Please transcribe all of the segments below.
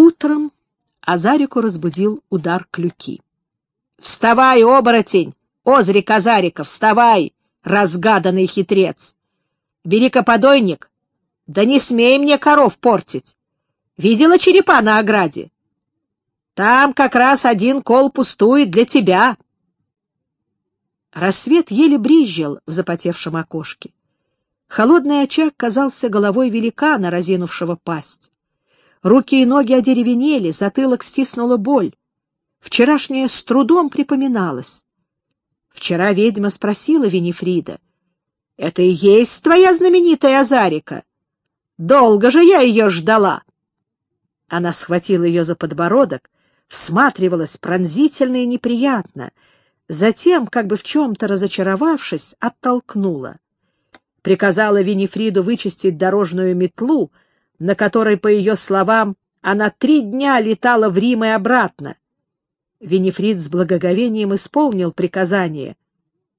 Утром Азарику разбудил удар клюки. — Вставай, оборотень! Озри Казарика, вставай, разгаданный хитрец! Бери-ка подойник, да не смей мне коров портить. Видела черепа на ограде? Там как раз один кол пустует для тебя. Рассвет еле бризжил в запотевшем окошке. Холодный очаг казался головой великана, разинувшего пасть. Руки и ноги одеревенели, затылок стиснула боль. Вчерашнее с трудом припоминалось. Вчера ведьма спросила Винифрида. — Это и есть твоя знаменитая Азарика? Долго же я ее ждала. Она схватила ее за подбородок, всматривалась пронзительно и неприятно, затем, как бы в чем-то разочаровавшись, оттолкнула. Приказала Винифриду вычистить дорожную метлу, на которой, по ее словам, она три дня летала в Рим и обратно. Винифрид с благоговением исполнил приказание,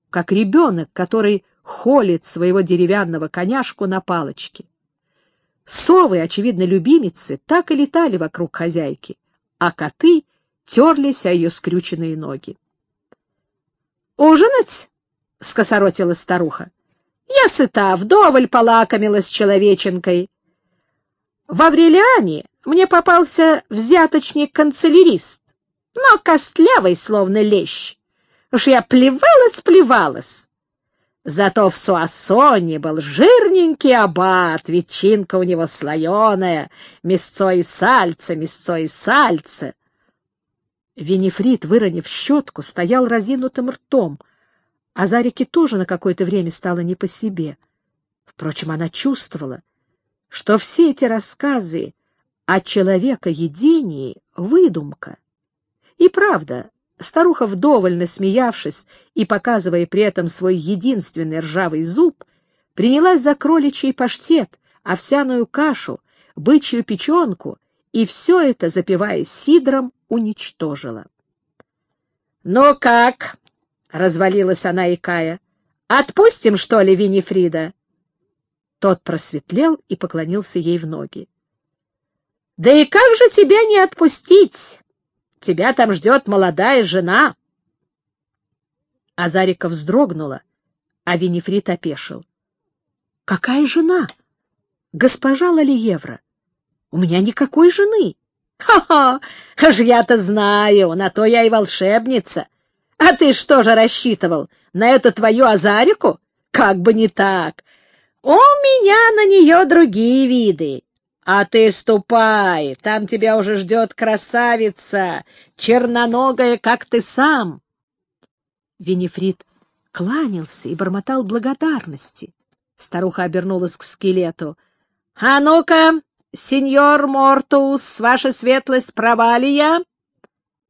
как ребенок, который холит своего деревянного коняшку на палочке. Совы, очевидно, любимицы, так и летали вокруг хозяйки, а коты терлись о ее скрюченные ноги. «Ужинать?» — скосоротила старуха. «Я сыта, вдоволь полакомилась человеченкой. В Аврелиане мне попался взяточник-канцелярист, но костлявый, словно лещ. Уж я плевалась-плевалась. Зато в Суассоне был жирненький аббат, ветчинка у него слоеная, мясцо и сальце, мясцо и сальце. Винифрид, выронив щетку, стоял разинутым ртом, а Зарике тоже на какое-то время стало не по себе. Впрочем, она чувствовала, что все эти рассказы о человекоедении — выдумка. И правда, старуха, вдоволь насмеявшись и показывая при этом свой единственный ржавый зуб, принялась за кроличий паштет, овсяную кашу, бычью печенку и все это, запивая сидром, уничтожила. — Ну как? — развалилась она, икая. — Отпустим, что ли, Винифрида? Тот просветлел и поклонился ей в ноги. — Да и как же тебя не отпустить? Тебя там ждет молодая жена. Азарика вздрогнула, а Винифрид опешил. — Какая жена? Госпожа Лалиевра. У меня никакой жены. Ха — Ха-ха! Ж я-то знаю, на то я и волшебница. А ты что же рассчитывал, на эту твою Азарику? Как бы не так. У меня на нее другие виды. А ты ступай, там тебя уже ждет красавица, черноногая, как ты сам. Винифрид кланялся и бормотал благодарности. Старуха обернулась к скелету. — А ну-ка, сеньор Мортус, ваша светлость, провалия!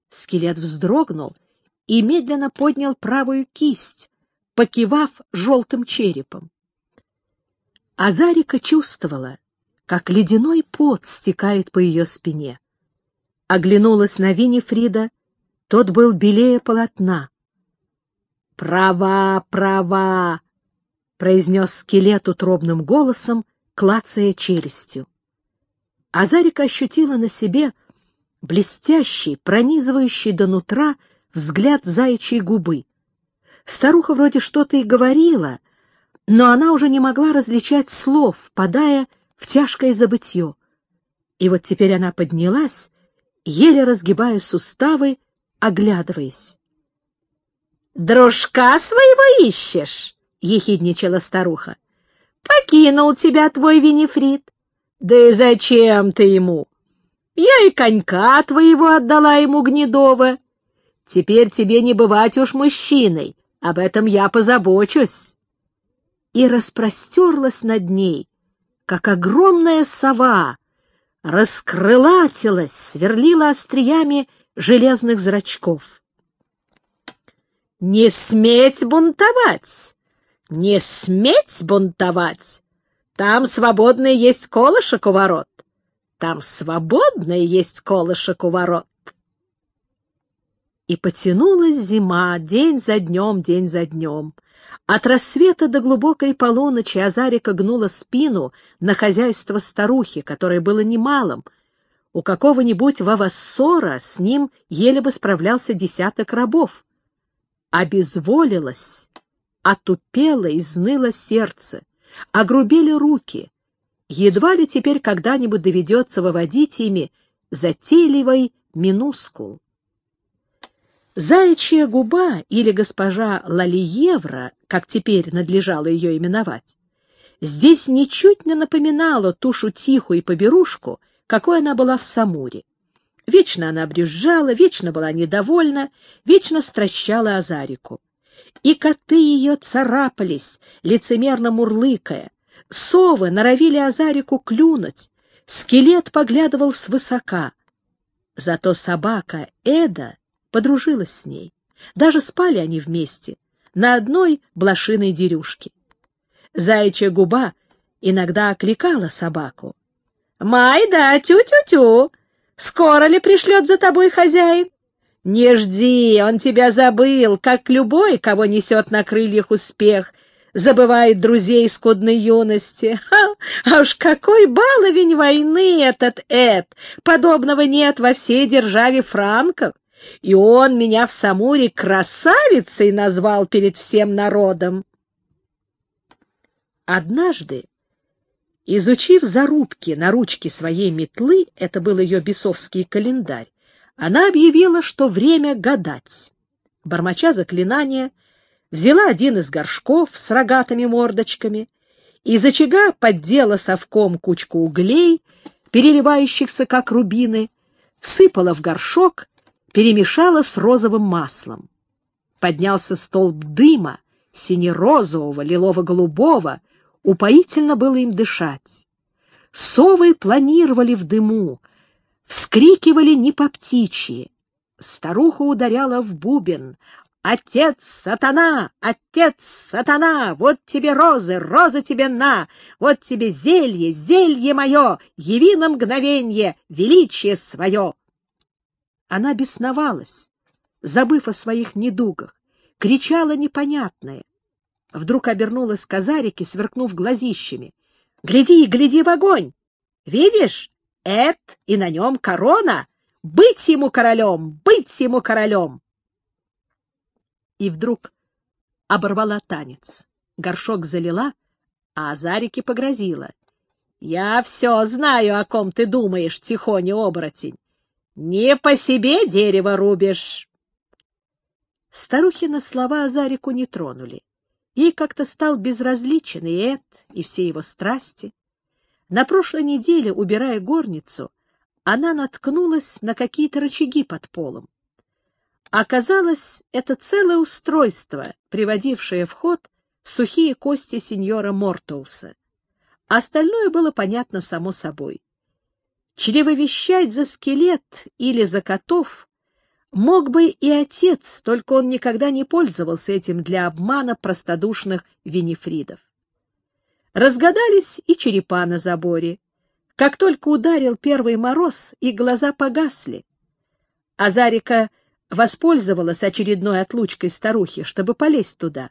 Скелет вздрогнул и медленно поднял правую кисть, покивав желтым черепом. Азарика чувствовала, как ледяной пот стекает по ее спине. Оглянулась на Винифрида, тот был белее полотна. «Права, права!» — произнес скелет утробным голосом, клацая челюстью. Азарика ощутила на себе блестящий, пронизывающий до нутра взгляд заячьей губы. Старуха вроде что-то и говорила, но она уже не могла различать слов, впадая в тяжкое забытье. И вот теперь она поднялась, еле разгибая суставы, оглядываясь. «Дружка своего ищешь?» — ехидничала старуха. «Покинул тебя твой Винифрид. Да и зачем ты ему? Я и конька твоего отдала ему Гнедова. Теперь тебе не бывать уж мужчиной, об этом я позабочусь» и распростерлась над ней, как огромная сова, раскрылатилась, сверлила остриями железных зрачков. «Не сметь бунтовать! Не сметь бунтовать! Там свободный есть колышек у ворот! Там свободный есть колышек у ворот!» И потянулась зима день за днем, день за днем — от рассвета до глубокой полуночи Азарика гнула спину на хозяйство старухи, которое было немалым. у какого-нибудь вавассора с ним еле бы справлялся десяток рабов. Обезволилось, отупело, изныло сердце, огрубели руки. Едва ли теперь когда-нибудь доведется выводить ими затейливый минускул. Заячья губа или госпожа Лалиевра, как теперь надлежало ее именовать, здесь ничуть не напоминала ту шутиху и поберушку, какой она была в Самуре. Вечно она брюзжала, вечно была недовольна, вечно стращала Азарику. И коты ее царапались, лицемерно мурлыкая. Совы норовили Азарику клюнуть, скелет поглядывал свысока. Зато собака Эда подружилась с ней. Даже спали они вместе, на одной блошиной дерюшке. Заячья губа иногда окликала собаку. «Майда, тю-тю-тю! Скоро ли пришлет за тобой хозяин? Не жди, он тебя забыл, как любой, кого несет на крыльях успех, забывает друзей скудной юности. Ха, а уж какой баловень войны этот Эд! Подобного нет во всей державе франков. И он меня в Самуре красавицей назвал перед всем народом. Однажды Изучив зарубки на ручке своей метлы, это был ее бесовский календарь, она объявила, что время гадать. Бормоча заклинания, взяла один из горшков с рогатыми мордочками, из очага поддела совком кучку углей, переливающихся как рубины, всыпала в горшок, перемешала с розовым маслом. Поднялся столб дыма, сине-розового, лилово-голубого, Упоительно было им дышать. Совы планировали в дыму, вскрикивали не по птичьи. Старуха ударяла в бубен. «Отец сатана! Отец сатана! Вот тебе розы, розы тебе на! Вот тебе зелье, зелье мое! Яви на мгновенье величие свое!» Она бесновалась, забыв о своих недугах, кричала непонятное, Вдруг обернулась к Азарике, сверкнув глазищами. — Гляди, гляди в огонь! Видишь? Эд, и на нем корона! Быть ему королем! Быть ему королем! И вдруг оборвала танец. Горшок залила, а Азарике погрозила. — Я все знаю, о ком ты думаешь, тихоня оборотень. Не по себе дерево рубишь. Старухина слова Азарику не тронули. Ей как-то стал безразличен и Эд, и все его страсти. На прошлой неделе, убирая горницу, она наткнулась на какие-то рычаги под полом. Оказалось, это целое устройство, приводившее в ход сухие кости сеньора Мортоуса. Остальное было понятно само собой. Чревовещать за скелет или за котов Мог бы и отец, только он никогда не пользовался этим для обмана простодушных винифридов. Разгадались и черепа на заборе. Как только ударил первый мороз, и глаза погасли. Азарика воспользовалась очередной отлучкой старухи, чтобы полезть туда.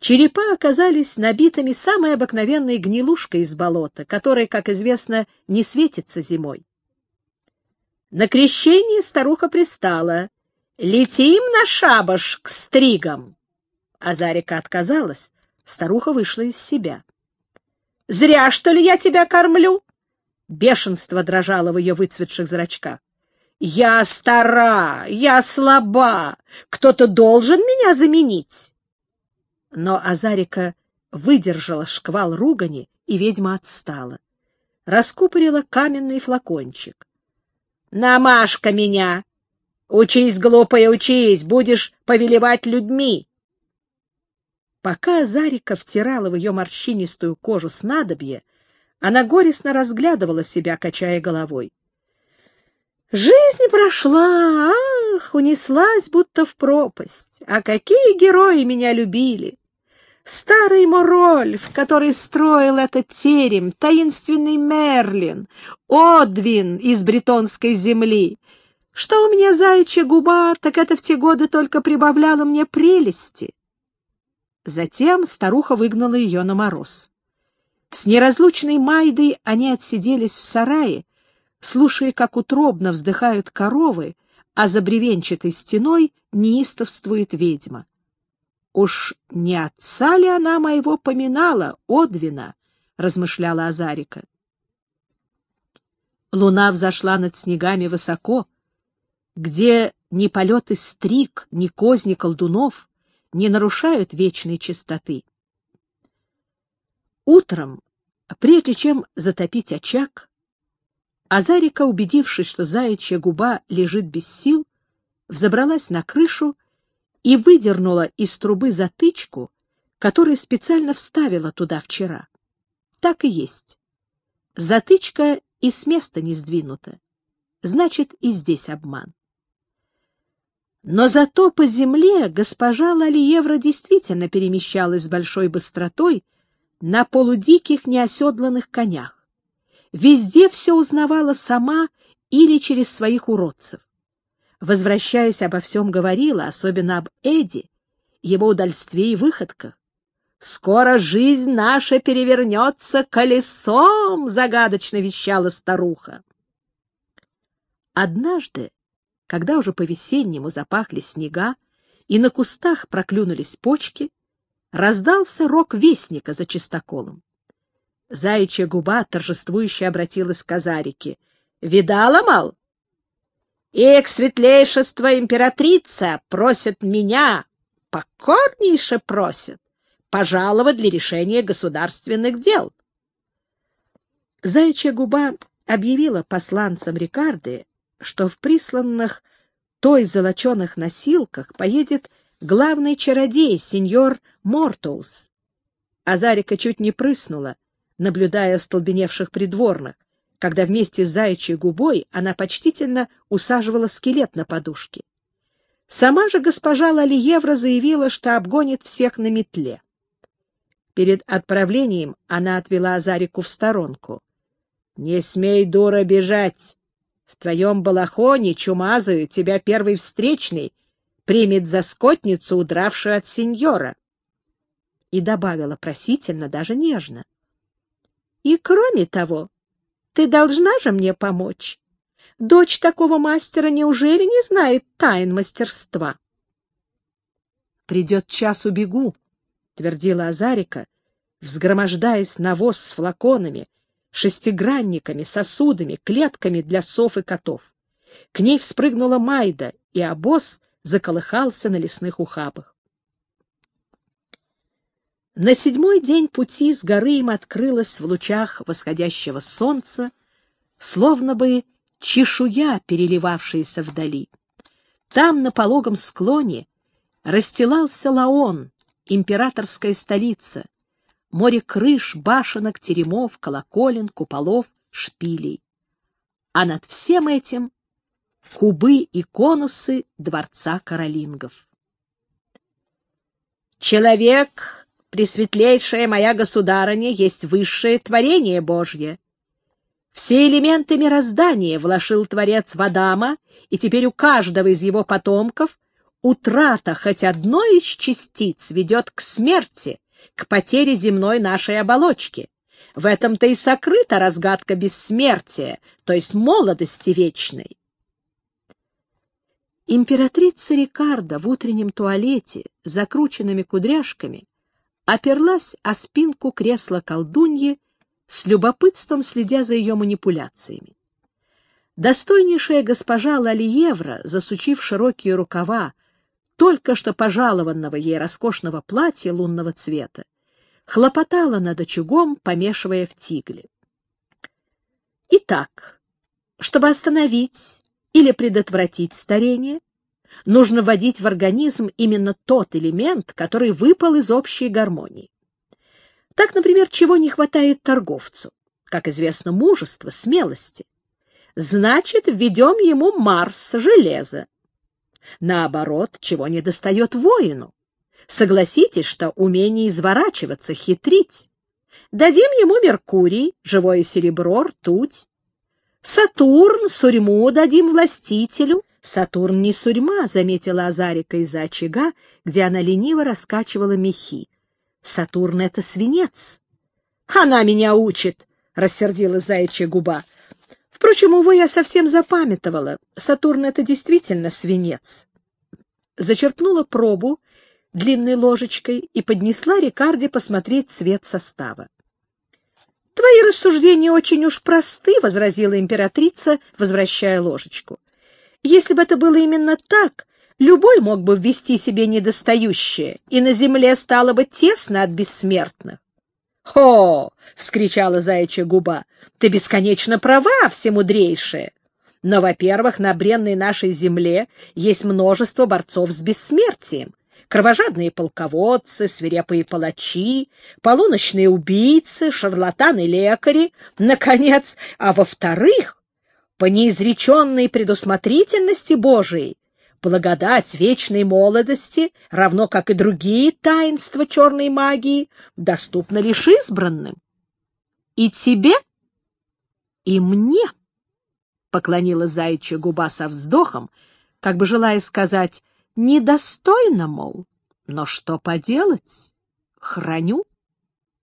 Черепа оказались набитыми самой обыкновенной гнилушкой из болота, которая, как известно, не светится зимой. На крещение старуха пристала. «Летим на шабаш к стригам!» Азарика отказалась. Старуха вышла из себя. «Зря, что ли, я тебя кормлю?» Бешенство дрожало в ее выцветших зрачках. «Я стара, я слаба, кто-то должен меня заменить!» Но Азарика выдержала шквал ругани, и ведьма отстала. Раскупорила каменный флакончик. Намашка меня! Учись, глупая, учись, будешь повелевать людьми!» Пока Зарика втирала в ее морщинистую кожу снадобье, она горестно разглядывала себя, качая головой. Жизнь прошла, ах, унеслась будто в пропасть. А какие герои меня любили! Старый Морольф, который строил этот терем, таинственный Мерлин, Одвин из бретонской земли. Что у меня заячья губа, так это в те годы только прибавляло мне прелести. Затем старуха выгнала ее на мороз. С неразлучной Майдой они отсиделись в сарае, слушая, как утробно вздыхают коровы, а за бревенчатой стеной неистовствует ведьма. «Уж не отца ли она моего поминала, Одвина?» — размышляла Азарика. Луна взошла над снегами высоко, где ни полеты стрик, ни козни колдунов не нарушают вечной чистоты. Утром, прежде чем затопить очаг, Азарика, убедившись, что заячья губа лежит без сил, взобралась на крышу и выдернула из трубы затычку, которую специально вставила туда вчера. Так и есть. Затычка и с места не сдвинута. Значит, и здесь обман. Но зато по земле госпожа Лалиевра действительно перемещалась с большой быстротой на полудиких неоседланных конях. Везде все узнавала сама или через своих уродцев. Возвращаясь, обо всем говорила, особенно об Эди, его удальстве и выходках. «Скоро жизнь наша перевернется колесом!» — загадочно вещала старуха. Однажды, когда уже по-весеннему запахли снега и на кустах проклюнулись почки, раздался рок вестника за чистоколом. Заячья губа торжествующе обратилась к Азарике. «Видала, мал? Их светлейшество императрица просит меня, покорнейше просит, пожаловать для решения государственных дел». Заячья губа объявила посланцам Рикарды, что в присланных той золоченых носилках поедет главный чародей, сеньор Мортоус. Азарика чуть не прыснула, наблюдая остолбеневших придворных, когда вместе с заячьей губой она почтительно усаживала скелет на подушке. Сама же госпожа Лалиевра заявила, что обгонит всех на метле. Перед отправлением она отвела Азарику в сторонку. — Не смей, дура, бежать! В твоем балахоне, чумазую, тебя первый встречный примет за скотницу, удравшую от сеньора. И добавила просительно, даже нежно. И кроме того, ты должна же мне помочь. Дочь такого мастера неужели не знает тайн мастерства? «Придет час, убегу», — твердила Азарика, взгромождаясь на воз с флаконами, шестигранниками, сосудами, клетками для сов и котов. К ней вспрыгнула Майда, и обоз заколыхался на лесных ухабах. На седьмой день пути с горы им открылась в лучах восходящего солнца, словно бы чешуя, переливавшаяся вдали. Там, на пологом склоне, расстилался Лаон, императорская столица, море крыш, башенок, теремов, колоколен, куполов, шпилей. А над всем этим — кубы и конусы дворца каролингов. Человек Пресветлейшая моя государыня есть высшее творение Божье. Все элементы мироздания вложил Творец в Адама, и теперь у каждого из его потомков утрата хоть одной из частиц ведет к смерти, к потере земной нашей оболочки. В этом-то и сокрыта разгадка бессмертия, то есть молодости вечной. Императрица Рикардо в утреннем туалете, закрученными кудряшками, оперлась о спинку кресла колдуньи, с любопытством следя за ее манипуляциями. Достойнейшая госпожа Лалиевра, засучив широкие рукава, только что пожалованного ей роскошного платья лунного цвета, хлопотала над очагом, помешивая в тигле. Итак, чтобы остановить или предотвратить старение, нужно вводить в организм именно тот элемент, который выпал из общей гармонии. Так, например, чего не хватает торговцу? Как известно, мужества, смелости. Значит, введем ему Марс, железо. Наоборот, чего не достает воину? Согласитесь, что умение изворачиваться, хитрить. Дадим ему Меркурий, живое серебро, ртуть. Сатурн, сурьму дадим властителю, Сатурн не сурьма, — заметила Азарика из-за очага, где она лениво раскачивала мехи. Сатурн — это свинец. — Она меня учит, — рассердила заячья губа. — Впрочем, увы, я совсем запамятовала. Сатурн — это действительно свинец. Зачерпнула пробу длинной ложечкой и поднесла Рикарде посмотреть цвет состава. — Твои рассуждения очень уж просты, — возразила императрица, возвращая ложечку. — Если бы это было именно так, любой мог бы ввести себе недостающее, и на земле стало бы тесно от бессмертных. «Хо!» — вскричала заячья губа. «Ты бесконечно права, всемудрейшая! Но, во-первых, на бренной нашей земле есть множество борцов с бессмертием, кровожадные полководцы, свирепые палачи, полуночные убийцы, шарлатаны-лекари, наконец, а во-вторых, по неизреченной предусмотрительности Божией, благодать вечной молодости, равно как и другие таинства черной магии, доступна лишь избранным. И тебе, и мне, — поклонила заячья губа со вздохом, как бы желая сказать, недостойно, мол, но что поделать, храню.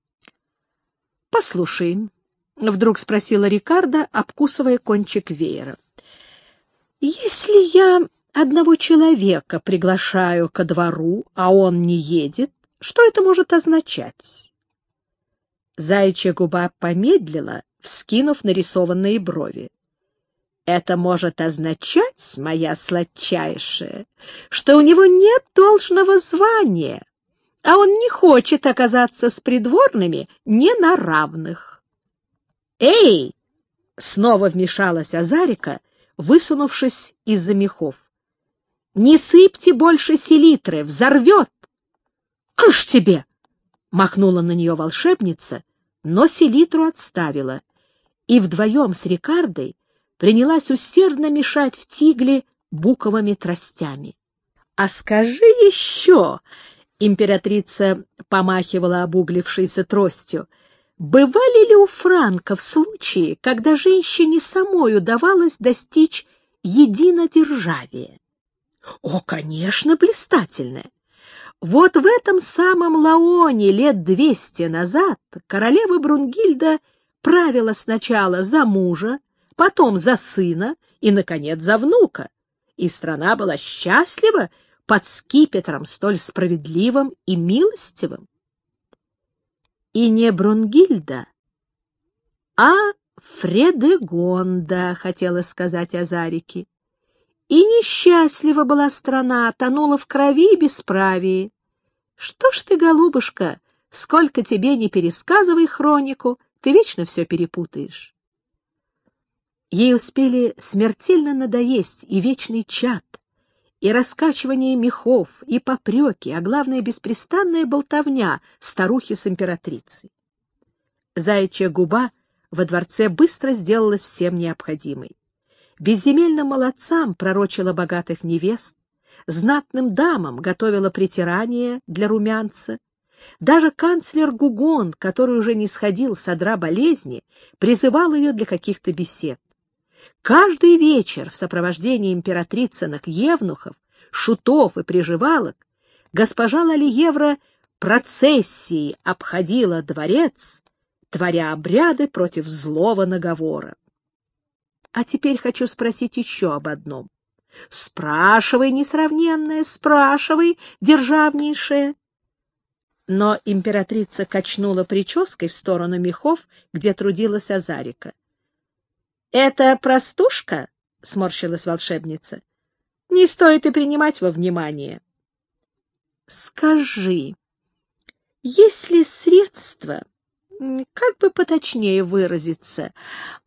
— Послушай, — вдруг спросила Рикардо, обкусывая кончик веера. — Если я одного человека приглашаю ко двору, а он не едет, что это может означать? Заячья губа помедлила, вскинув нарисованные брови. Это может означать, моя сладчайшая, что у него нет должного звания, а он не хочет оказаться с придворными не на равных. «Эй!» — снова вмешалась Азарика, высунувшись из-за мехов. «Не сыпьте больше селитры, взорвет!» «Кыш тебе!» — махнула на нее волшебница, но селитру отставила, и вдвоем с Рикардой принялась усердно мешать в тигле буковыми тростями. — А скажи еще, — императрица помахивала обуглившейся тростью, — бывали ли у франков случаи, когда женщине самой удавалось достичь единодержавия? — О, конечно, блистательное! Вот в этом самом Лаоне лет двести назад королева Брунгильда правила сначала за мужа, потом за сына и, наконец, за внука. И страна была счастлива под скипетром столь справедливым и милостивым. И не Брунгильда, а Фредегонда, хотела сказать Азарики. И несчастлива была страна, тонула в крови и бесправии. Что ж ты, голубушка, сколько тебе не пересказывай хронику, ты вечно все перепутаешь. Ей успели смертельно надоесть и вечный чад, и раскачивание мехов, и попреки, а главное — беспрестанная болтовня старухи с императрицей. Заячья губа во дворце быстро сделалась всем необходимой. Безземельным молодцам пророчила богатых невест, знатным дамам готовила притирание для румянца. Даже канцлер Гугон, который уже не сходил с одра болезни, призывал ее для каких-то бесед. Каждый вечер в сопровождении императрицыных евнухов, шутов и приживалок госпожа Лалиевра процессией обходила дворец, творя обряды против злого наговора. А теперь хочу спросить еще об одном. Спрашивай, несравненная, спрашивай, державнейшая. Но императрица качнула прической в сторону мехов, где трудилась Азарика. — Это простушка? — сморщилась волшебница. — Не стоит и принимать во внимание. — Скажи, есть ли средства, как бы поточнее выразиться,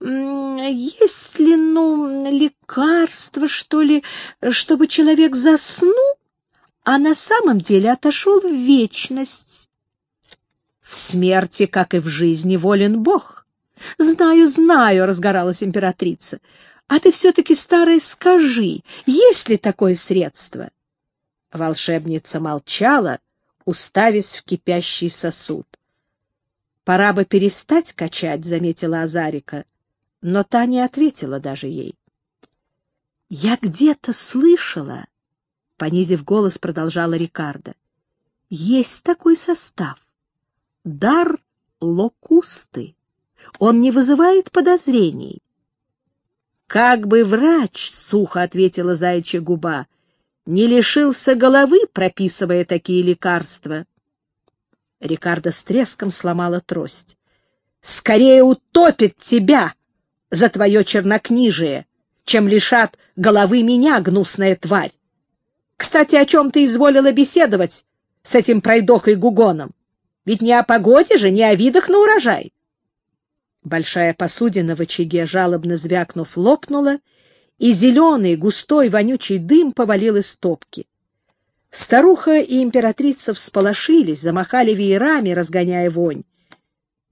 есть ли, ну, лекарство, что ли, чтобы человек заснул, а на самом деле отошел в вечность? В смерти, как и в жизни, волен Бог. — Знаю, знаю, — разгоралась императрица. — А ты все-таки, старая, скажи, есть ли такое средство? Волшебница молчала, уставясь в кипящий сосуд. — Пора бы перестать качать, — заметила Азарика, но та не ответила даже ей. — Я где-то слышала, — понизив голос, продолжала Рикардо, — есть такой состав — дар локусты. Он не вызывает подозрений. Как бы врач, — сухо ответила заячья губа, — не лишился головы, прописывая такие лекарства. Рикардо с треском сломала трость. «Скорее утопит тебя за твое чернокнижие, чем лишат головы меня, гнусная тварь. Кстати, о чем ты изволила беседовать с этим пройдохой Гугоном? Ведь не о погоде же, не о видах на урожай». Большая посудина в очаге, жалобно звякнув, лопнула, и зеленый, густой, вонючий дым повалил из топки. Старуха и императрица всполошились, замахали веерами, разгоняя вонь.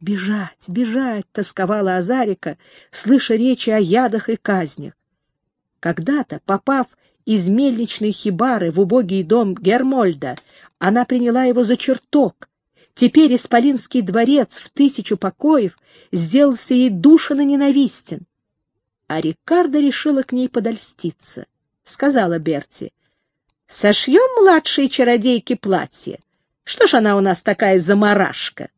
«Бежать, бежать!» — тосковала Азарика, слыша речи о ядах и казнях. Когда-то, попав из мельничной хибары в убогий дом Гермольда, она приняла его за чертог, Теперь Исполинский дворец в тысячу покоев сделался ей душно ненавистен. А Рикардо решила к ней подольститься. Сказала Берти, «Сошьем младшей чародейке платье. Что ж она у нас такая заморашка?»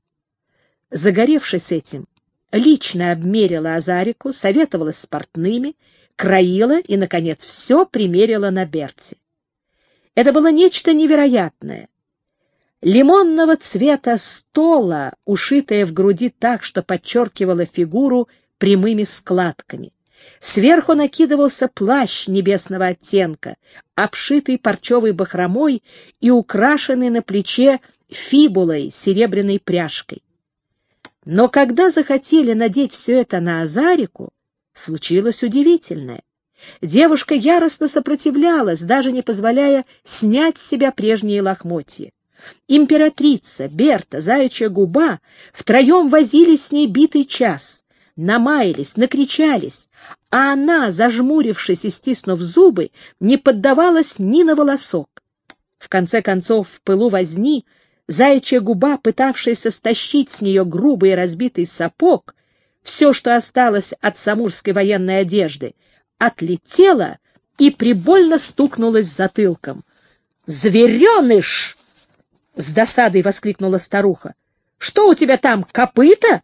Загоревшись этим, лично обмерила Азарику, советовалась с портными, краила и, наконец, все примерила на Берти. Это было нечто невероятное лимонного цвета стола, ушитая в груди так, что подчеркивала фигуру прямыми складками. Сверху накидывался плащ небесного оттенка, обшитый парчевой бахромой и украшенный на плече фибулой, серебряной пряжкой. Но когда захотели надеть все это на Азарику, случилось удивительное. Девушка яростно сопротивлялась, даже не позволяя снять с себя прежние лохмотья. Императрица, Берта, Заячья губа втроем возились с ней битый час, намаялись, накричались, а она, зажмурившись и стиснув зубы, не поддавалась ни на волосок. В конце концов, в пылу возни, заячья губа, пытавшаяся стащить с нее грубый и разбитый сапог, все, что осталось от самурской военной одежды, отлетела и прибольно стукнулась затылком. «Звереныш!» С досадой воскликнула старуха. — Что у тебя там, копыта?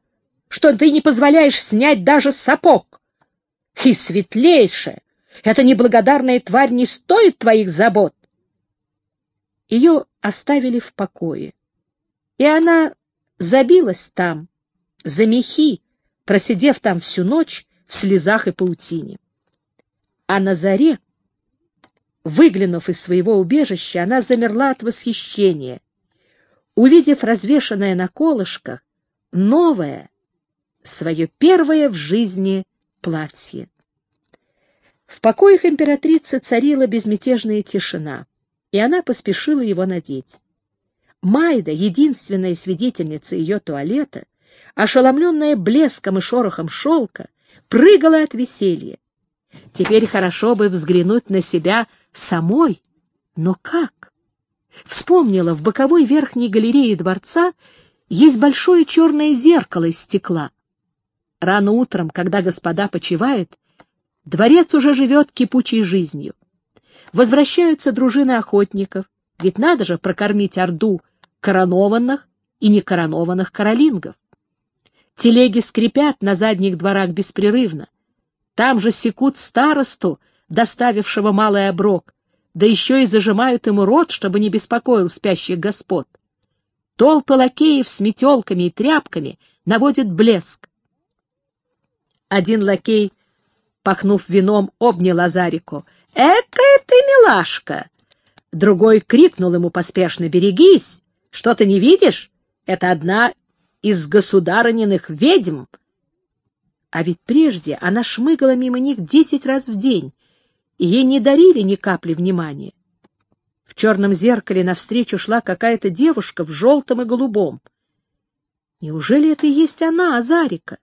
Что ты не позволяешь снять даже сапог? И светлейшая, эта неблагодарная тварь не стоит твоих забот. Ее оставили в покое, и она забилась там, за мехи, просидев там всю ночь в слезах и паутине. А на заре, выглянув из своего убежища, она замерла от восхищения увидев развешанное на колышках новое, свое первое в жизни платье. В покоях императрицы царила безмятежная тишина, и она поспешила его надеть. Майда, единственная свидетельница ее туалета, ошеломленная блеском и шорохом шелка, прыгала от веселья. Теперь хорошо бы взглянуть на себя самой, но как? Вспомнила, в боковой верхней галерее дворца есть большое черное зеркало из стекла. Рано утром, когда господа почивают, дворец уже живет кипучей жизнью. Возвращаются дружины охотников, ведь надо же прокормить орду коронованных и некоронованных каролингов. Телеги скрипят на задних дворах беспрерывно. Там же секут старосту, доставившего малый оброк, да еще и зажимают ему рот, чтобы не беспокоил спящих господ. Толпы лакеев с метелками и тряпками наводят блеск. Один лакей, пахнув вином, обнял Азарику. «Экая ты милашка!» Другой крикнул ему поспешно. «Берегись! Что ты не видишь? Это одна из государыниных ведьм!» А ведь прежде она шмыгала мимо них десять раз в день, ей не дарили ни капли внимания. В черном зеркале навстречу шла какая-то девушка в желтом и голубом. Неужели это и есть она, Азарика?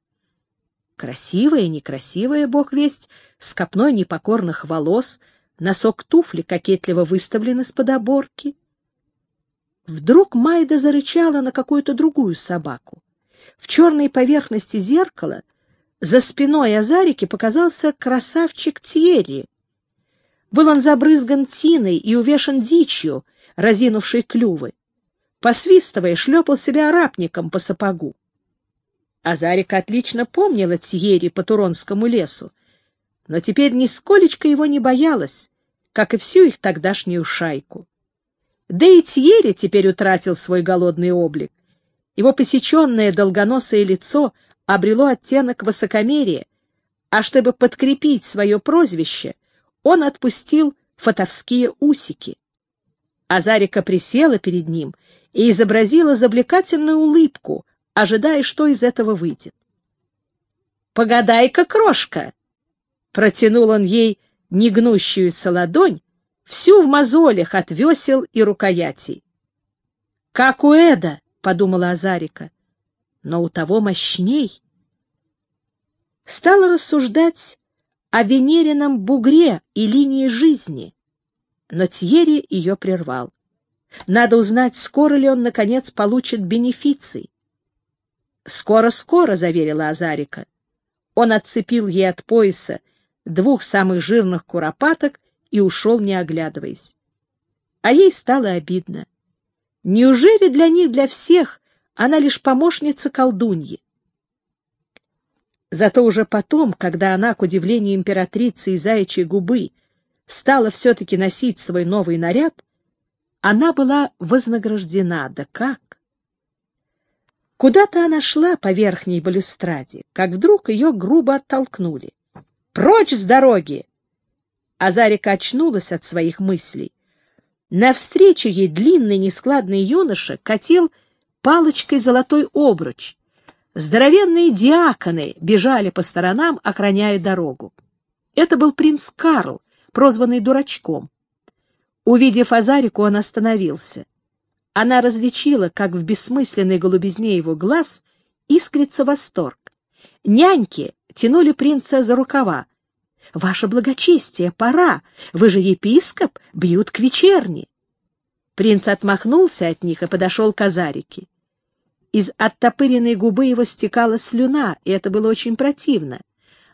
Красивая, некрасивая, бог весть, с копной непокорных волос, носок туфли кокетливо выставлен из-под оборки. Вдруг Майда зарычала на какую-то другую собаку. В черной поверхности зеркала за спиной Азарики показался красавчик Тьерри, был он забрызган тиной и увешан дичью, разинувшей клювы. Посвистывая, шлепал себя арапником по сапогу. Азарика отлично помнила Тьери по Туронскому лесу. но теперь нисколечко его не боялась, как и всю их тогдашнюю шайку. Да и Тьерри теперь утратил свой голодный облик. Его посеченное долгоносое лицо обрело оттенок высокомерия, а чтобы подкрепить свое прозвище, он отпустил фотовские усики. Азарика присела перед ним и изобразила завлекательную улыбку, ожидая, что из этого выйдет. «Погадай-ка, крошка!» Протянул он ей негнущуюся ладонь, всю в мозолях от весел и рукоятей. «Как у Эда!» — подумала Азарика. «Но у того мощней!» Стала рассуждать о венерином бугре и линии жизни, но Тьерри ее прервал. Надо узнать, скоро ли он, наконец, получит бенефиций. «Скоро-скоро», — заверила Азарика. Он отцепил ей от пояса двух самых жирных куропаток и ушел, не оглядываясь. А ей стало обидно. Неужели для них, для всех, она лишь помощница колдуньи? Зато уже потом, когда она, к удивлению императрицы и заячьей губы, стала все-таки носить свой новый наряд, она была вознаграждена. Да как? Куда-то она шла по верхней балюстраде, как вдруг ее грубо оттолкнули. Прочь с дороги! Азарика очнулась от своих мыслей. Навстречу ей длинный нескладный юноша катил палочкой золотой обруч. Здоровенные диаконы бежали по сторонам, охраняя дорогу. Это был принц Карл, прозванный дурачком. Увидев Азарику, он остановился. Она различила, как в бессмысленной голубизне его глаз искрится восторг. Няньки тянули принца за рукава. «Ваше благочестие, пора! Вы же епископ, бьют к вечерне!» Принц отмахнулся от них и подошел к Азарике. Из оттопыренной губы его стекала слюна, и это было очень противно,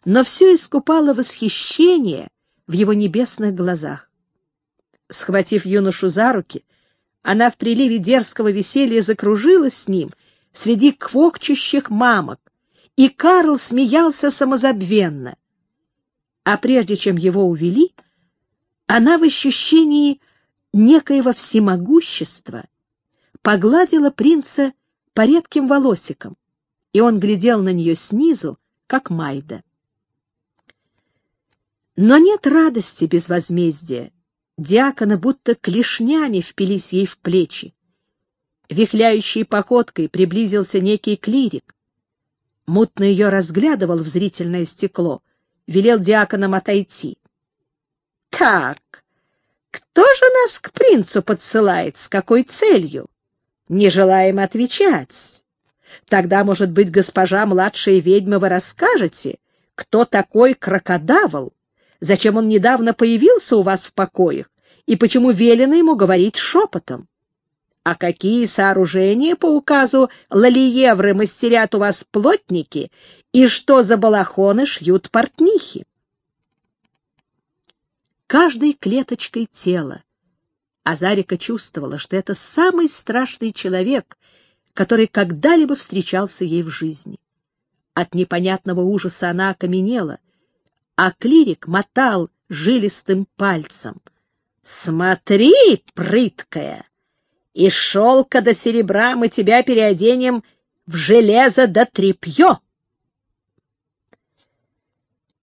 но все искупало восхищение в его небесных глазах. Схватив юношу за руки, она в приливе дерзкого веселья закружилась с ним среди квокчущих мамок, и Карл смеялся самозабвенно. А прежде чем его увели, она в ощущении некоего всемогущества погладила принца по редким волосикам, и он глядел на нее снизу, как Майда. Но нет радости без возмездия. Диакона будто клешнями впились ей в плечи. Вихляющей походкой приблизился некий клирик. Мутно ее разглядывал в зрительное стекло, велел диаконам отойти. — Как? Кто же нас к принцу подсылает? С какой целью? Не желаем отвечать. Тогда, может быть, госпожа младшая ведьма, вы расскажете, кто такой крокодавл, зачем он недавно появился у вас в покоях и почему велено ему говорить шепотом? А какие сооружения по указу Лалиевры мастерят у вас плотники, и что за балахоны шьют портнихи? Каждой клеточкой тела Азарика чувствовала, что это самый страшный человек, который когда-либо встречался ей в жизни. От непонятного ужаса она окаменела, а клирик мотал жилистым пальцем. «Смотри, прыткая! Из шелка до серебра мы тебя переоденем в железо до тряпье.